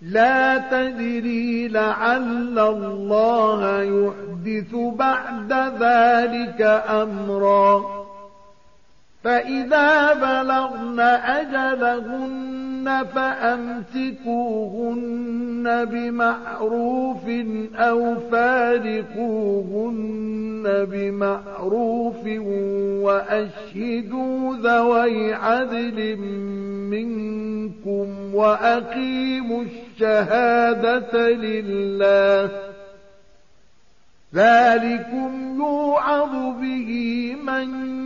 لا تدري لعل الله يحدث بعد ذلك أمرا. فإذا بلغن أجلهن فأمسكوهن بمعروف أو فارقوهن بمعروف وأشهدوا ذوي عدل منكم وأقيموا الشهادة لله ذلكم يوعظ به من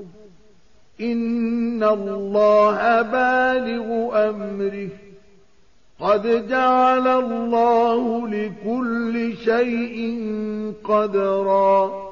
إن الله بالغ أمره. قد جعل الله لكل شيء قدرا.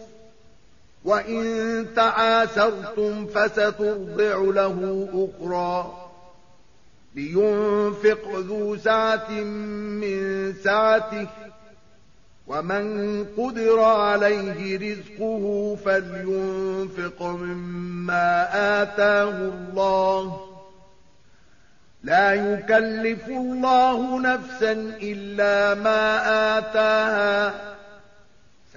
وإن تعاسرتم فسترضع له أخرى لينفق ذو سعة من سعته ومن قدر عليه رزقه فلينفق مما آتاه الله لا يكلف الله نفسا إلا ما آتاها